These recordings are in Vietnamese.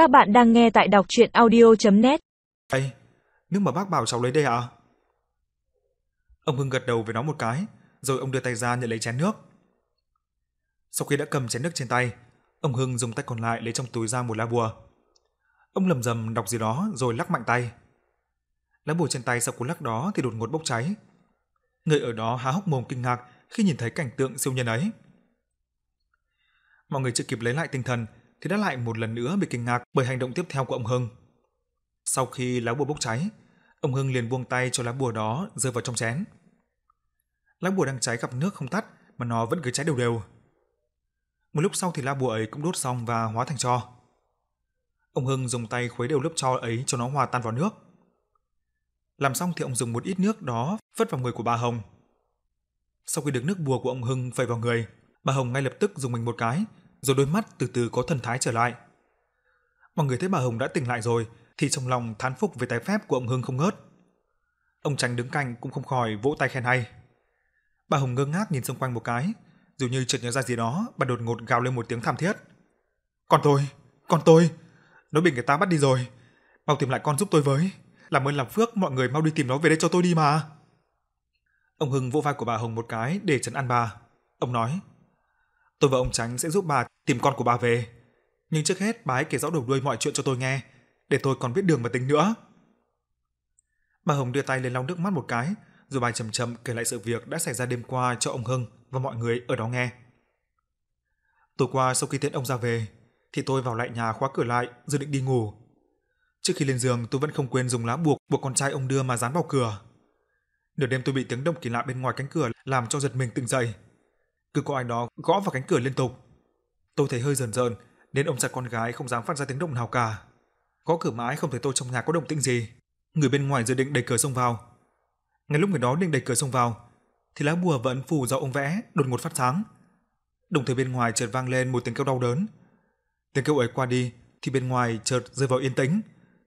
Các bạn đang nghe tại đọc chuyện audio.net Ê, nước mà bác bảo cháu lấy đây à? Ông Hưng gật đầu với nó một cái, rồi ông đưa tay ra nhận lấy chén nước. Sau khi đã cầm chén nước trên tay, ông Hưng dùng tay còn lại lấy trong túi ra một lá bùa. Ông lầm rầm đọc gì đó rồi lắc mạnh tay. Lá bùa trên tay sau cú lắc đó thì đột ngột bốc cháy. Người ở đó há hốc mồm kinh ngạc khi nhìn thấy cảnh tượng siêu nhân ấy. Mọi người chưa kịp lấy lại tinh thần thì đã lại một lần nữa bị kinh ngạc bởi hành động tiếp theo của ông Hưng. Sau khi lá bùa bốc cháy, ông Hưng liền buông tay cho lá bùa đó rơi vào trong chén. Lá bùa đang cháy gặp nước không tắt mà nó vẫn cứ cháy đều đều. Một lúc sau thì lá bùa ấy cũng đốt xong và hóa thành tro. Ông Hưng dùng tay khuấy đều lớp tro ấy cho nó hòa tan vào nước. Làm xong thì ông dùng một ít nước đó vất vào người của bà Hồng. Sau khi được nước bùa của ông Hưng vẩy vào người, bà Hồng ngay lập tức dùng mình một cái, rồi đôi mắt từ từ có thần thái trở lại. Mọi người thấy bà Hồng đã tỉnh lại rồi thì trong lòng thán phục về tài phép của ông Hưng không ngớt. Ông Tránh đứng cạnh cũng không khỏi vỗ tay khen hay. Bà Hồng ngơ ngác nhìn xung quanh một cái, dường như chợt nhớ ra gì đó, bà đột ngột gào lên một tiếng thảm thiết. "Con tôi, con tôi, nó bị người ta bắt đi rồi, mau tìm lại con giúp tôi với, làm ơn làm phước mọi người mau đi tìm nó về đây cho tôi đi mà." Ông Hưng vỗ vai của bà Hồng một cái để trấn an bà. Ông nói: "Tôi và ông Tránh sẽ giúp bà tìm con của bà về, nhưng trước hết bà hãy kể rõ đầu đuôi mọi chuyện cho tôi nghe, để tôi còn biết đường mà tính nữa." Bà Hồng đưa tay lên lau nước mắt một cái, rồi bà chậm chậm kể lại sự việc đã xảy ra đêm qua cho ông Hưng và mọi người ở đó nghe. Tối qua sau khi tiễn ông ra về, thì tôi vào lại nhà khóa cửa lại, dự định đi ngủ. Trước khi lên giường, tôi vẫn không quên dùng lá buộc buộc con trai ông đưa mà dán vào cửa. Nửa đêm tôi bị tiếng động kỳ lạ bên ngoài cánh cửa làm cho giật mình tỉnh dậy. Cứ có ai đó gõ vào cánh cửa liên tục. Tôi thấy hơi rờn rợn, nên ông trai con gái không dám phát ra tiếng động nào cả. Gõ cửa mãi không thấy tôi trong nhà có động tĩnh gì. Người bên ngoài dự định đẩy cửa xông vào. Ngay lúc người đó định đẩy cửa xông vào, thì lá bùa vẫn phủ do ông vẽ đột ngột phát sáng. Đồng thời bên ngoài chợt vang lên một tiếng kêu đau đớn. Tiếng kêu ấy qua đi thì bên ngoài chợt rơi vào yên tĩnh,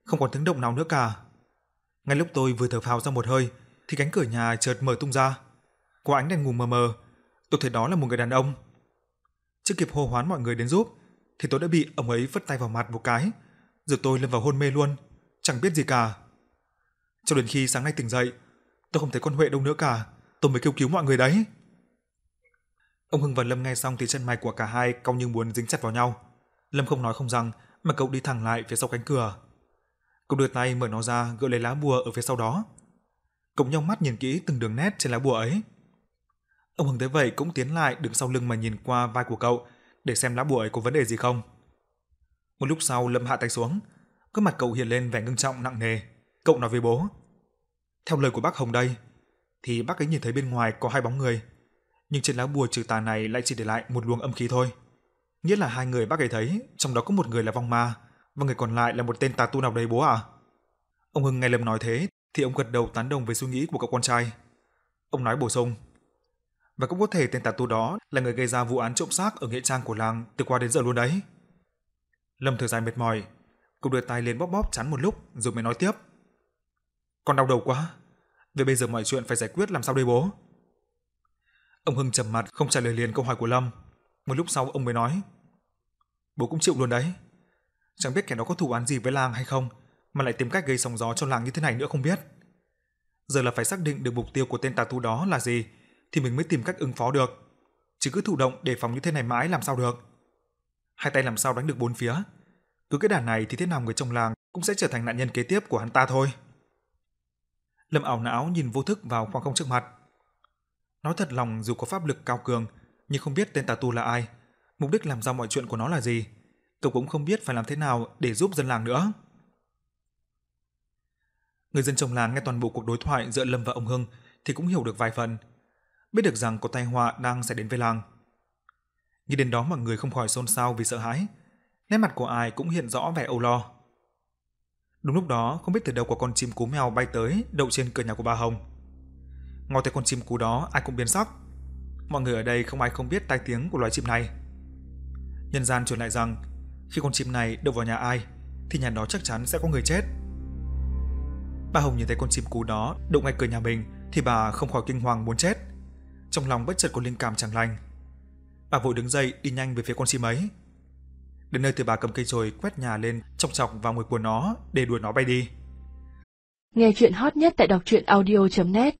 không còn tiếng động nào nữa cả. Ngay lúc tôi vừa thở phào ra một hơi thì cánh cửa nhà chợt mở tung ra. Qua ánh đèn ngủ mờ mờ, tôi thấy đó là một người đàn ông. Chưa kịp hô hoán mọi người đến giúp thì tôi đã bị ông ấy vứt tay vào mặt một cái, rồi tôi lâm vào hôn mê luôn, chẳng biết gì cả. Cho đến khi sáng nay tỉnh dậy, tôi không thấy con Huệ đâu nữa cả, tôi mới kêu cứu mọi người đấy. Ông Hưng và Lâm nghe xong thì chân mày của cả hai cong như muốn dính chặt vào nhau. Lâm không nói không rằng mà cậu đi thẳng lại phía sau cánh cửa. Cậu đưa tay mở nó ra gỡ lấy lá bùa ở phía sau đó. Cậu nhông mắt nhìn kỹ từng đường nét trên lá bùa ấy. Ông Hưng thấy vậy cũng tiến lại đứng sau lưng mà nhìn qua vai của cậu để xem lá bùa ấy có vấn đề gì không. Một lúc sau Lâm hạ tay xuống, gương mặt cậu hiện lên vẻ ngưng trọng nặng nề. Cậu nói với bố: "Theo lời của bác Hồng đây, thì bác ấy nhìn thấy bên ngoài có hai bóng người, nhưng trên lá bùa trừ tà này lại chỉ để lại một luồng âm khí thôi. Nghĩa là hai người bác ấy thấy, trong đó có một người là vong ma và người còn lại là một tên tà tu nào đấy bố à?" Ông Hưng nghe Lâm nói thế thì ông gật đầu tán đồng với suy nghĩ của cậu con trai. Ông nói bổ sung: "Và cũng có thể tên tà tu đó là người gây ra vụ án trộm xác ở nghĩa trang của làng từ qua đến giờ luôn đấy." Lâm thở dài mệt mỏi, cậu đưa tay lên bóp bóp chán một lúc rồi mới nói tiếp. Con đau đầu quá. Vậy bây giờ mọi chuyện phải giải quyết làm sao đây bố? Ông Hưng trầm mặt không trả lời liền câu hỏi của Lâm. Một lúc sau ông mới nói. Bố cũng chịu luôn đấy. Chẳng biết kẻ đó có thủ án gì với làng hay không, mà lại tìm cách gây sóng gió cho làng như thế này nữa không biết. Giờ là phải xác định được mục tiêu của tên tà tu đó là gì, thì mình mới tìm cách ứng phó được. Chứ cứ thụ động đề phòng như thế này mãi làm sao được. Hai tay làm sao đánh được bốn phía. Cứ cái đàn này thì thế nào người trong làng cũng sẽ trở thành nạn nhân kế tiếp của hắn ta thôi. Lâm ảo não nhìn vô thức vào khoảng không trước mặt. Nói thật lòng dù có pháp lực cao cường, nhưng không biết tên tà tu là ai, mục đích làm ra mọi chuyện của nó là gì, cậu cũng không biết phải làm thế nào để giúp dân làng nữa. Người dân trong làng nghe toàn bộ cuộc đối thoại giữa Lâm và ông Hưng thì cũng hiểu được vài phần, biết được rằng có tai họa đang sẽ đến với làng. Nghĩ đến đó mọi người không khỏi xôn xao vì sợ hãi, nét mặt của ai cũng hiện rõ vẻ âu lo. Đúng lúc đó, không biết từ đâu có con chim cú mèo bay tới, đậu trên cửa nhà của bà Hồng. ngó thấy con chim cú đó, ai cũng biến sắc. Mọi người ở đây không ai không biết tai tiếng của loài chim này. Nhân gian truyền lại rằng, khi con chim này đậu vào nhà ai, thì nhà đó chắc chắn sẽ có người chết. Bà Hồng nhìn thấy con chim cú đó đậu ngay cửa nhà mình, thì bà không khỏi kinh hoàng muốn chết. Trong lòng bất chợt có linh cảm chẳng lành. Bà vội đứng dậy, đi nhanh về phía con chim ấy. Đến nơi thì bà cầm cây chổi quét nhà lên, chọc chọc vào người của nó để đuổi nó bay đi. Nghe chuyện hot nhất tại đọc truyện audio.net